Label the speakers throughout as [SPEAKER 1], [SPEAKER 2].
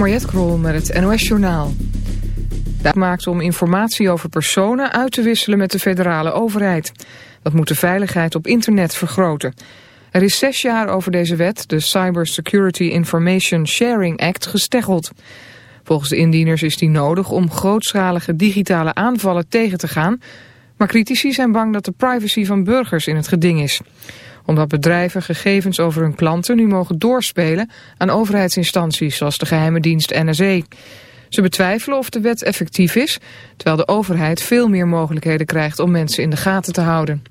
[SPEAKER 1] Mariette Krol met het NOS Journaal. Dat maakt om informatie over personen uit te wisselen met de federale overheid. Dat moet de veiligheid op internet vergroten. Er is zes jaar over deze wet, de Cyber Security Information Sharing Act, gesteggeld. Volgens de indieners is die nodig om grootschalige digitale aanvallen tegen te gaan... maar critici zijn bang dat de privacy van burgers in het geding is omdat bedrijven gegevens over hun klanten nu mogen doorspelen aan overheidsinstanties zoals de geheime dienst NSE. Ze betwijfelen of de wet effectief is, terwijl de overheid veel meer mogelijkheden krijgt om mensen in de gaten te houden.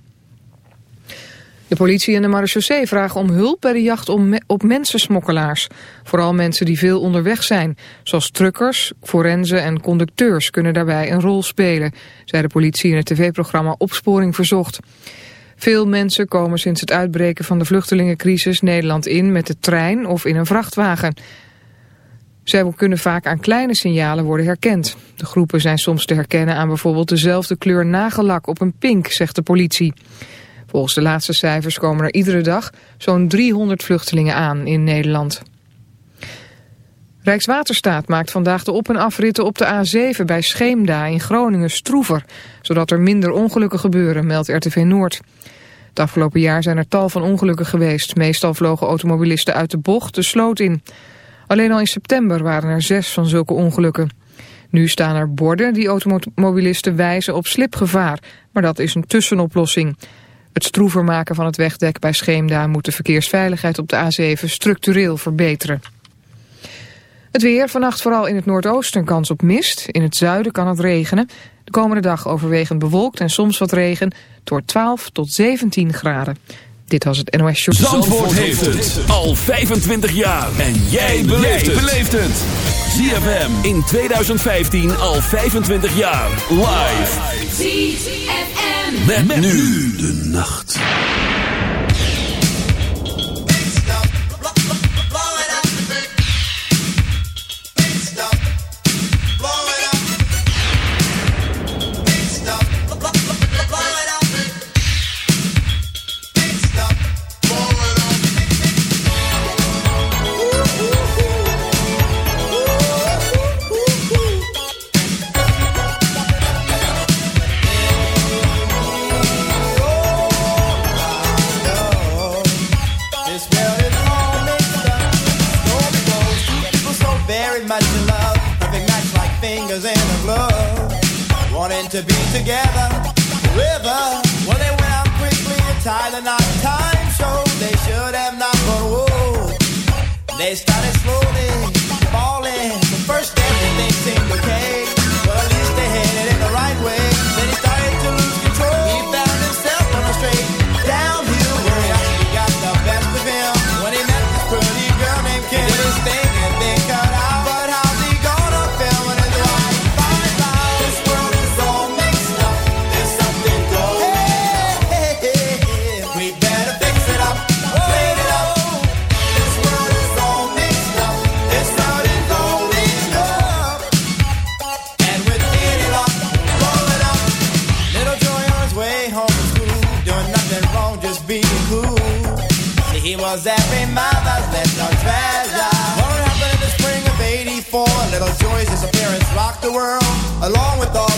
[SPEAKER 1] De politie en de marechaussee vragen om hulp bij de jacht op mensensmokkelaars. Vooral mensen die veel onderweg zijn, zoals truckers, forensen en conducteurs kunnen daarbij een rol spelen, zei de politie in het tv-programma Opsporing Verzocht. Veel mensen komen sinds het uitbreken van de vluchtelingencrisis Nederland in met de trein of in een vrachtwagen. Zij kunnen vaak aan kleine signalen worden herkend. De groepen zijn soms te herkennen aan bijvoorbeeld dezelfde kleur nagellak op een pink, zegt de politie. Volgens de laatste cijfers komen er iedere dag zo'n 300 vluchtelingen aan in Nederland. Rijkswaterstaat maakt vandaag de op- en afritten op de A7 bij Scheemda in Groningen stroever, zodat er minder ongelukken gebeuren, meldt RTV Noord. Het afgelopen jaar zijn er tal van ongelukken geweest. Meestal vlogen automobilisten uit de bocht de sloot in. Alleen al in september waren er zes van zulke ongelukken. Nu staan er borden die automobilisten wijzen op slipgevaar, maar dat is een tussenoplossing. Het stroever maken van het wegdek bij Scheemda moet de verkeersveiligheid op de A7 structureel verbeteren. Het weer, vannacht vooral in het noordoosten kans op mist. In het zuiden kan het regenen. De komende dag overwegend bewolkt en soms wat regen. Door 12 tot 17 graden. Dit was het NOS Show.
[SPEAKER 2] Zandvoort, Zandvoort heeft het al 25 jaar. En jij beleeft het. ZFM in 2015 al 25 jaar. Live. ZFM. Met, met nu de nacht.
[SPEAKER 3] Rocked the world. Along with all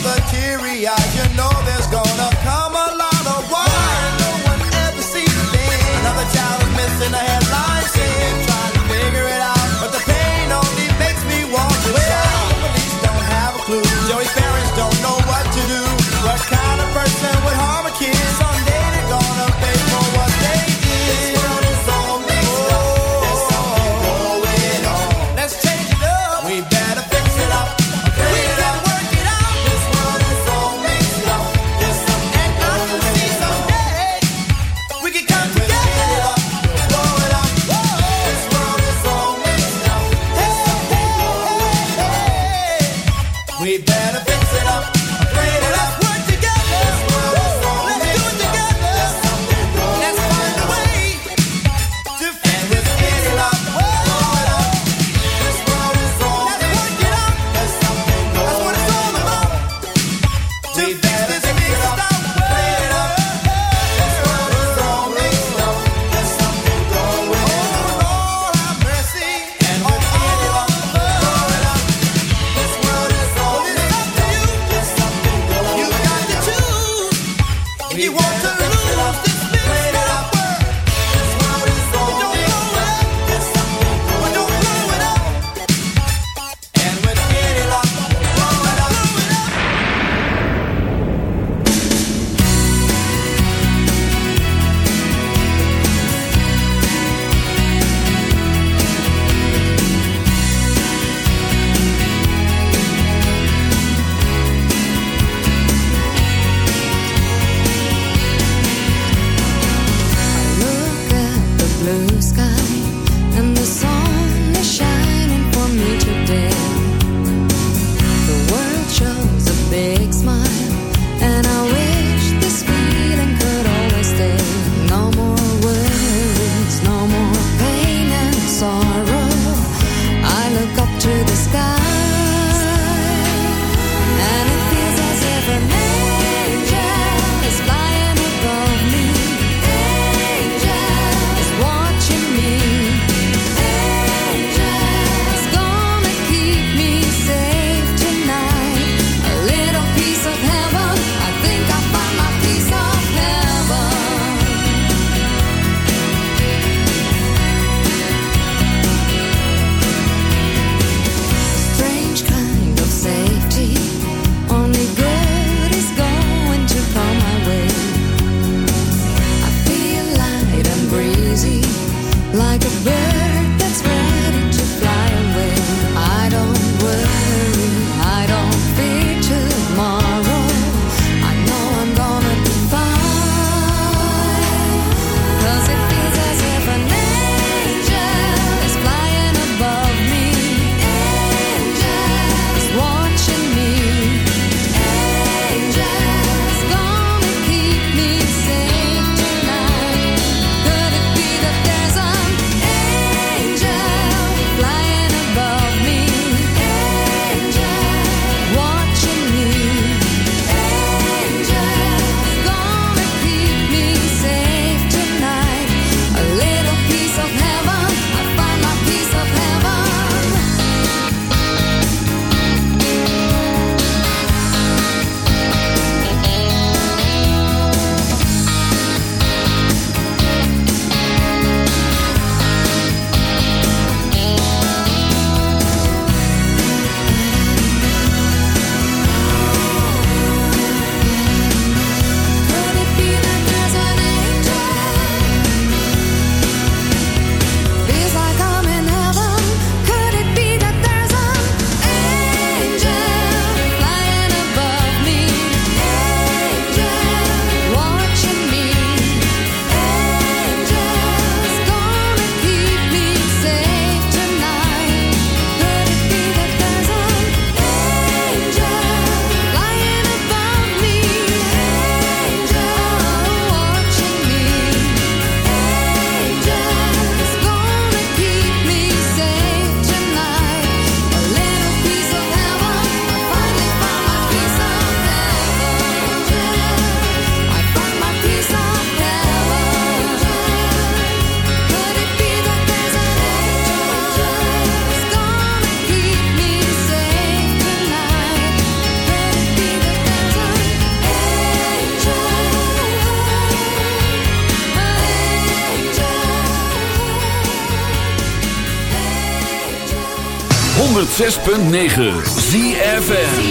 [SPEAKER 3] 106.9 ZFN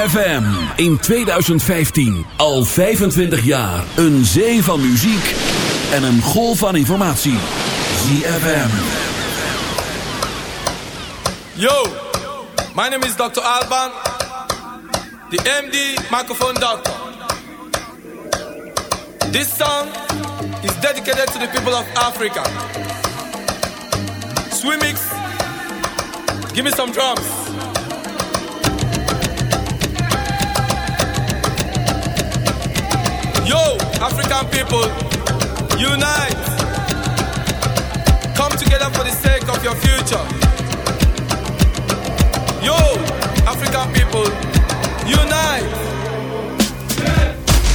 [SPEAKER 4] ZFM in 2015 al 25 jaar een zee van muziek en een golf van informatie. ZFM.
[SPEAKER 5] Yo, my name is Dr. Alban, the MD microphone doctor. This song is dedicated to the people of Africa. Swimmix, give me some drums. Yo, African people, unite. Come together for the sake of your future. Yo, African people, unite.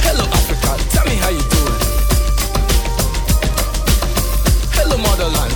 [SPEAKER 6] Hello, Africa, tell me how you doing. Hello, motherland,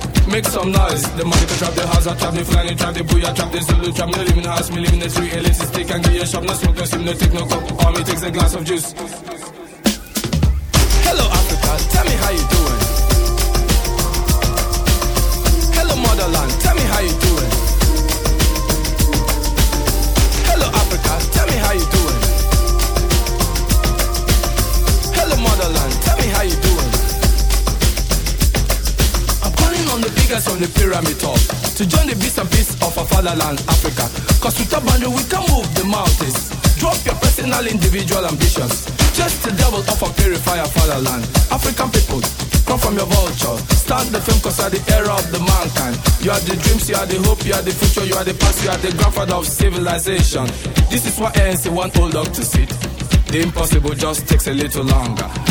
[SPEAKER 6] Make some noise. The money can trap the house, I trap the flying, trap the booyah, trap the zulu, trap in the house, me live in the street, elixir stick and get your shop, no smoke, no steam, no take no cup. All me takes a glass of juice. The pyramid top to join the beast and peace of our fatherland, Africa. Cause with a boundary we can move the mountains. Drop your personal, individual ambitions. Just the devil of our purifier fatherland. African people, come from your vulture. Start the film cause you are the era of the mankind. You are the dreams, you are the hope, you are the future, you are the past, you are the grandfather of civilization. This is why ANC want old dog to sit. The impossible just takes a little longer.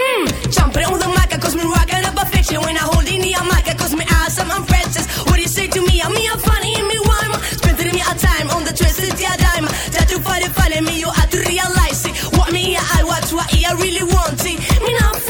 [SPEAKER 6] Mm.
[SPEAKER 7] Jumping on the mic, cause me rockin' up a fiction. When I hold in the mic, cause me awesome, I'm princess. What do you say to me? I'm me, I'm funny, and me rhyme. Spending me a time on the twisted yeah dime. That you find it funny, me, you have to realize it. What me, I watch, what I really want it. Me not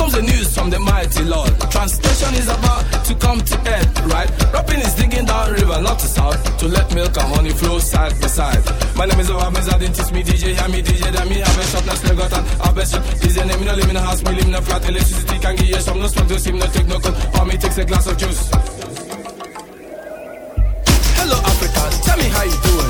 [SPEAKER 6] Comes the news from the mighty Lord. Translation is about to come to earth, right? Rapping is digging down river, not to south, to let milk and honey flow side by side. My name is Obama, didn't teach me DJ, hear me DJ, then me have a shop, now slug out and have a shop. DJ name, me no live in a house, me live in a flat, electricity can give you some, no smoke, no steam, no take no cold, or me takes a glass of juice. Hello Africa, tell me how you doing.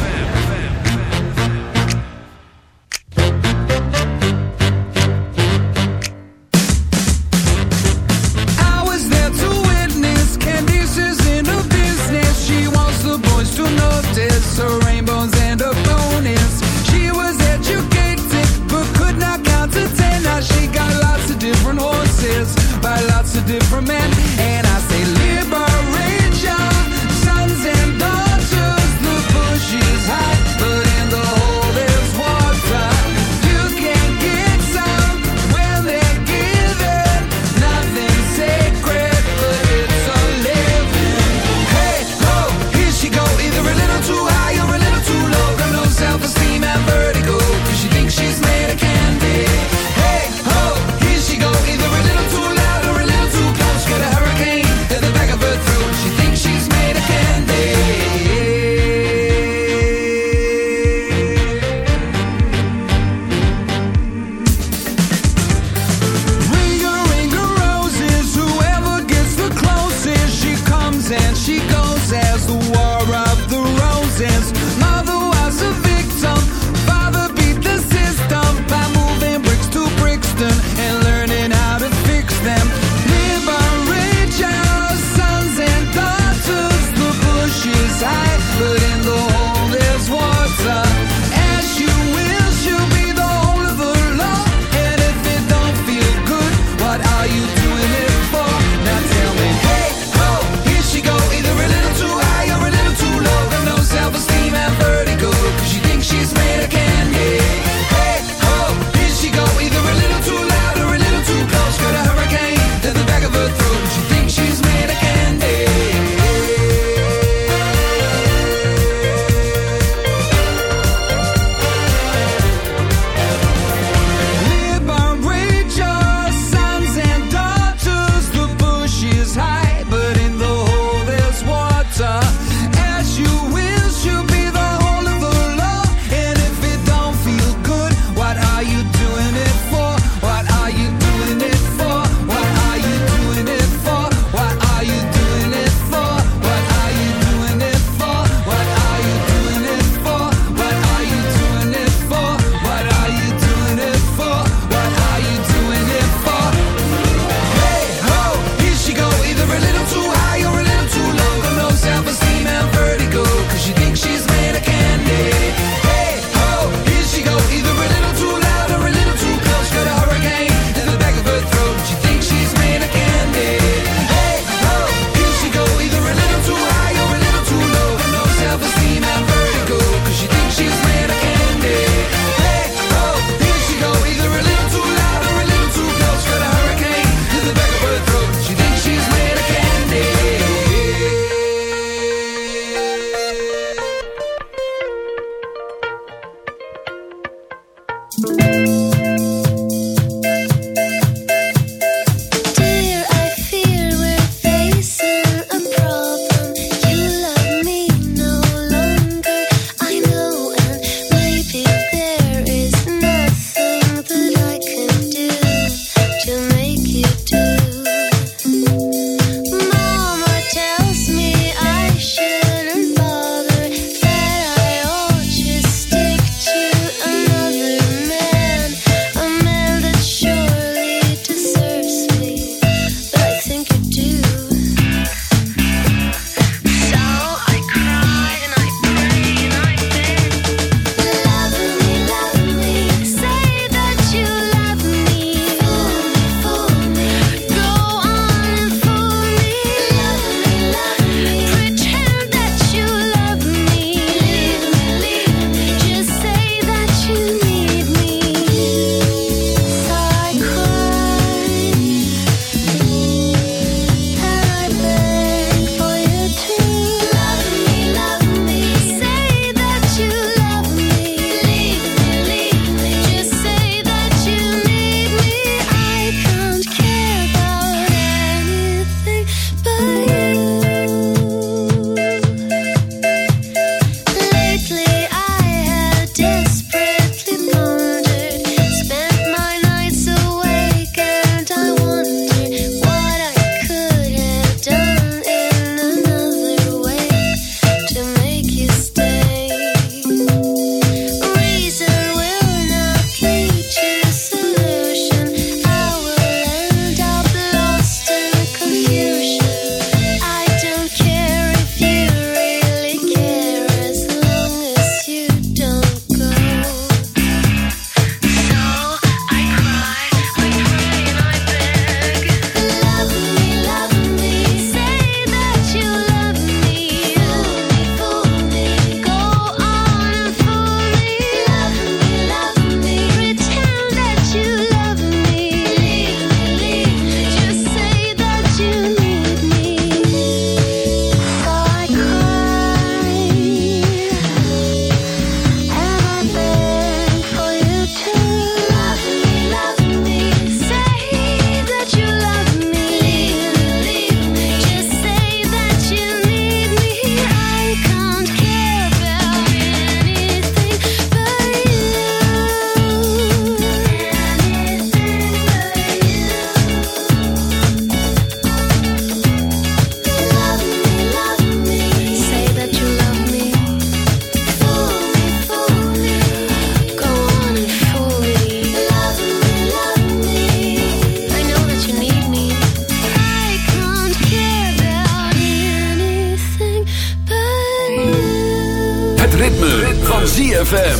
[SPEAKER 4] Van ZFM.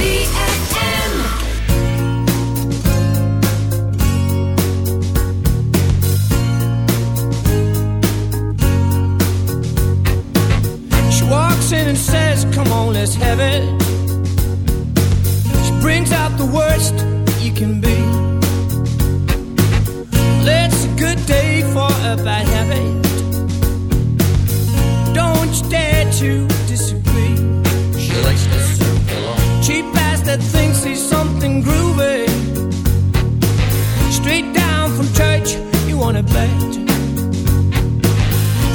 [SPEAKER 3] She walks in and says, come on, let's have it. She brings out the worst you can be. It's a good day for a bad habit. Don't you dare to bet.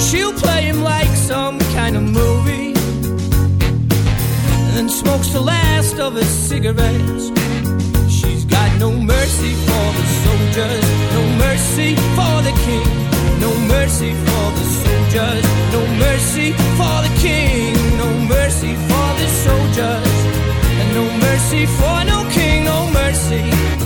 [SPEAKER 3] She'll play him like some kind of movie. And then smokes the last of his cigarettes. She's got no mercy for the soldiers, no mercy for the king, no mercy for the soldiers, no mercy for the king, no mercy for the soldiers, and no mercy for no king, no mercy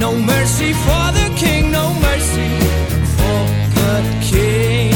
[SPEAKER 3] no mercy for the king. No mercy for the king.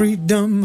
[SPEAKER 8] freedom.